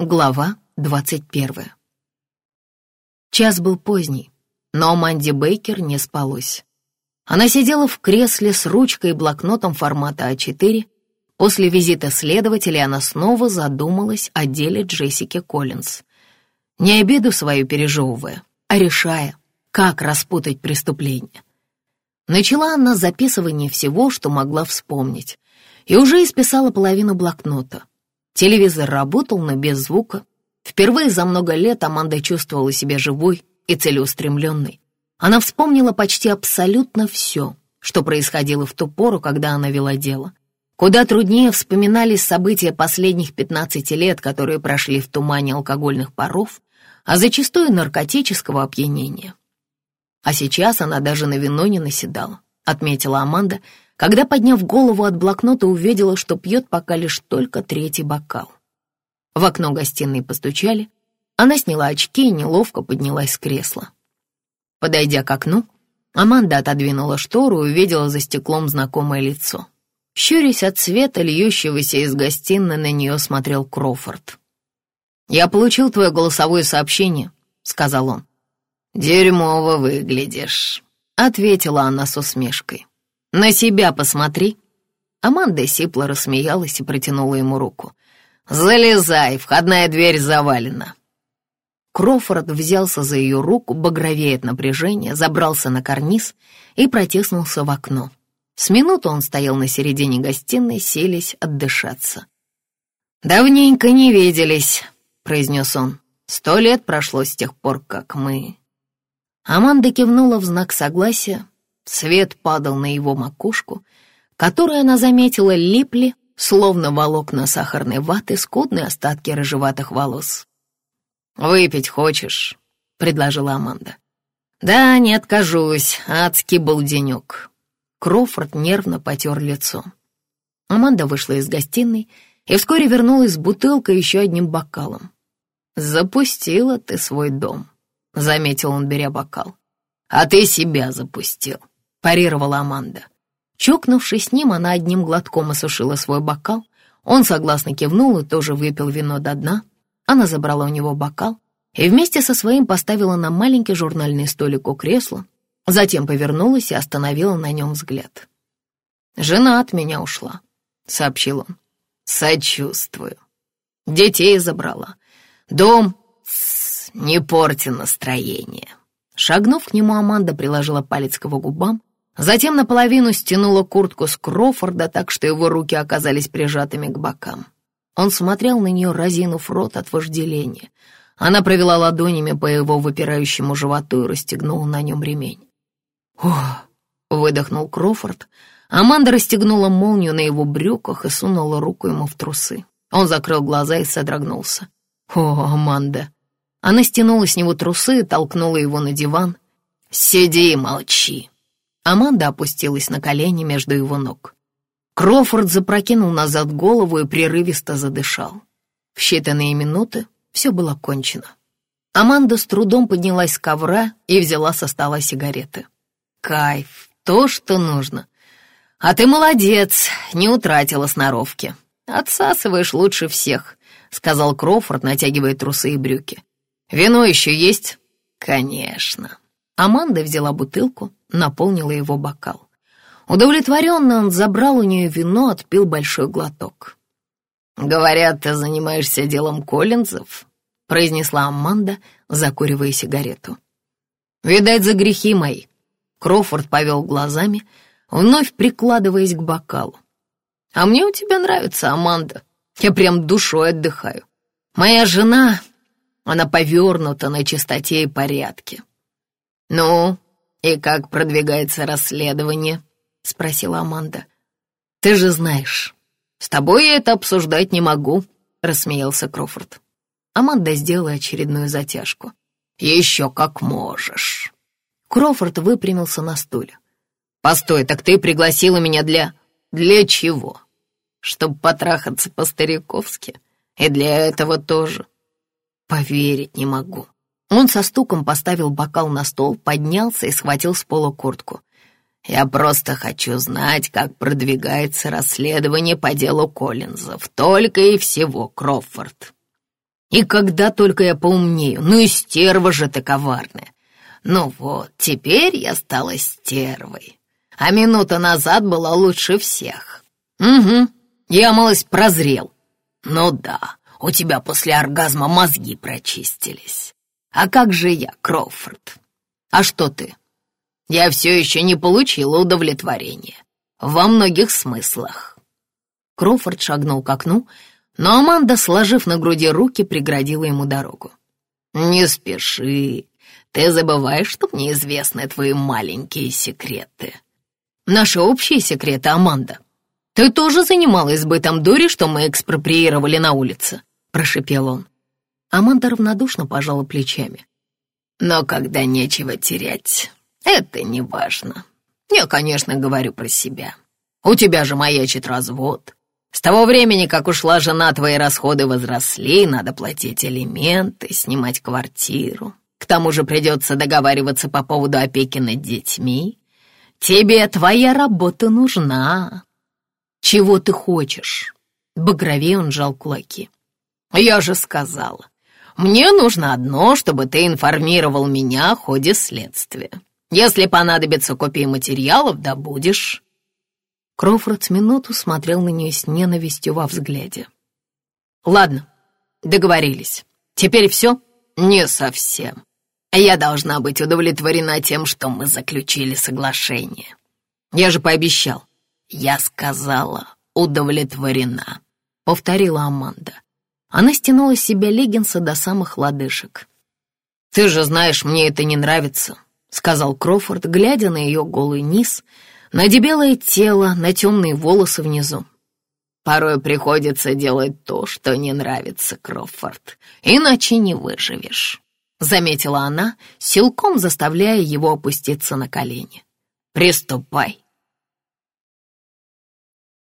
Глава двадцать первая. Час был поздний, но Манди Бейкер не спалось. Она сидела в кресле с ручкой и блокнотом формата А4. После визита следователя она снова задумалась о деле Джессики Коллинз. Не обиду свою пережевывая, а решая, как распутать преступление. Начала она с записывания всего, что могла вспомнить, и уже исписала половину блокнота. Телевизор работал, но без звука. Впервые за много лет Аманда чувствовала себя живой и целеустремленной. Она вспомнила почти абсолютно все, что происходило в ту пору, когда она вела дело. Куда труднее вспоминались события последних 15 лет, которые прошли в тумане алкогольных паров, а зачастую наркотического опьянения. А сейчас она даже на вино не наседала, отметила Аманда, когда, подняв голову от блокнота, увидела, что пьет пока лишь только третий бокал. В окно гостиной постучали. Она сняла очки и неловко поднялась с кресла. Подойдя к окну, Аманда отодвинула штору и увидела за стеклом знакомое лицо. Щурясь от света, льющегося из гостиной, на нее смотрел Крофорд. «Я получил твое голосовое сообщение», — сказал он. «Дерьмово выглядишь», — ответила она с усмешкой. «На себя посмотри». Аманда сипло рассмеялась и протянула ему руку. «Залезай, входная дверь завалена». Крофорд взялся за ее руку, багровея от напряжения, забрался на карниз и протиснулся в окно. С минуту он стоял на середине гостиной, селись отдышаться. «Давненько не виделись», — произнес он. «Сто лет прошло с тех пор, как мы...» Аманда кивнула в знак согласия, Свет падал на его макушку, которую она заметила липли, словно волокна сахарной ваты, скудные остатки рыжеватых волос. «Выпить хочешь?» — предложила Аманда. «Да, не откажусь, адский был денек». Крофорд нервно потер лицо. Аманда вышла из гостиной и вскоре вернулась с бутылкой еще одним бокалом. «Запустила ты свой дом», — заметил он, беря бокал. «А ты себя запустил», — парировала Аманда. Чокнувшись с ним, она одним глотком осушила свой бокал. Он согласно кивнул и тоже выпил вино до дна. Она забрала у него бокал и вместе со своим поставила на маленький журнальный столик у кресла, затем повернулась и остановила на нем взгляд. «Жена от меня ушла», — сообщил он. «Сочувствую. Детей забрала. Дом... Не порти настроение». Шагнув к нему, Аманда приложила палец к его губам, Затем наполовину стянула куртку с Крофорда так, что его руки оказались прижатыми к бокам. Он смотрел на нее, разинув рот от вожделения. Она провела ладонями по его выпирающему животу и расстегнула на нем ремень. «Ох!» — выдохнул Крофорд. Аманда расстегнула молнию на его брюках и сунула руку ему в трусы. Он закрыл глаза и содрогнулся. «О, Аманда!» Она стянула с него трусы и толкнула его на диван. «Сиди и молчи!» Аманда опустилась на колени между его ног. Крофорд запрокинул назад голову и прерывисто задышал. В считанные минуты все было кончено. Аманда с трудом поднялась с ковра и взяла со стола сигареты. «Кайф, то, что нужно. А ты молодец, не утратила сноровки. Отсасываешь лучше всех», — сказал Крофорд, натягивая трусы и брюки. «Вино еще есть?» «Конечно». Аманда взяла бутылку, наполнила его бокал. Удовлетворенно он забрал у нее вино, отпил большой глоток. «Говорят, ты занимаешься делом Коллинзов», — произнесла Аманда, закуривая сигарету. «Видать, за грехи мои». Крофорд повел глазами, вновь прикладываясь к бокалу. «А мне у тебя нравится, Аманда. Я прям душой отдыхаю. Моя жена, она повернута на чистоте и порядке. Ну, «И как продвигается расследование?» — спросила Аманда. «Ты же знаешь, с тобой я это обсуждать не могу», — рассмеялся Крофорд. Аманда сделала очередную затяжку. «Еще как можешь». Крофорд выпрямился на стуле. «Постой, так ты пригласила меня для... для чего? Чтоб потрахаться по-стариковски? И для этого тоже? Поверить не могу». Он со стуком поставил бокал на стол, поднялся и схватил с пола куртку. «Я просто хочу знать, как продвигается расследование по делу Коллинзов. Только и всего, Крофорд». И когда только я поумнею, ну и стерва же ты коварная. Ну вот, теперь я стала стервой. А минута назад была лучше всех. Угу, я, малость, прозрел. Ну да, у тебя после оргазма мозги прочистились. А как же я, Кроуфорд? А что ты? Я все еще не получила удовлетворения. Во многих смыслах. Кроуфорд шагнул к окну, но Аманда, сложив на груди руки, преградила ему дорогу. «Не спеши. Ты забываешь, что мне известны твои маленькие секреты». «Наши общие секреты, Аманда. Ты тоже занималась бытом дури, что мы экспроприировали на улице», — прошепел он. Аманда равнодушно пожала плечами. «Но когда нечего терять, это не важно. Я, конечно, говорю про себя. У тебя же маячит развод. С того времени, как ушла жена, твои расходы возросли, надо платить элементы, снимать квартиру. К тому же придется договариваться по поводу опеки над детьми. Тебе твоя работа нужна. Чего ты хочешь?» Багровее он жал кулаки. «Я же сказала, мне нужно одно, чтобы ты информировал меня о ходе следствия. Если понадобится копии материалов, добудешь». Кроуфорд с минуту смотрел на нее с ненавистью во взгляде. «Ладно, договорились. Теперь все?» «Не совсем. Я должна быть удовлетворена тем, что мы заключили соглашение. Я же пообещал. Я сказала, удовлетворена», — повторила Аманда. Она стянула с себя леггинсы до самых лодыжек. «Ты же знаешь, мне это не нравится», — сказал Крофорд, глядя на ее голый низ, на дебелое тело, на темные волосы внизу. «Порой приходится делать то, что не нравится, Крофорд, иначе не выживешь», — заметила она, силком заставляя его опуститься на колени. «Приступай».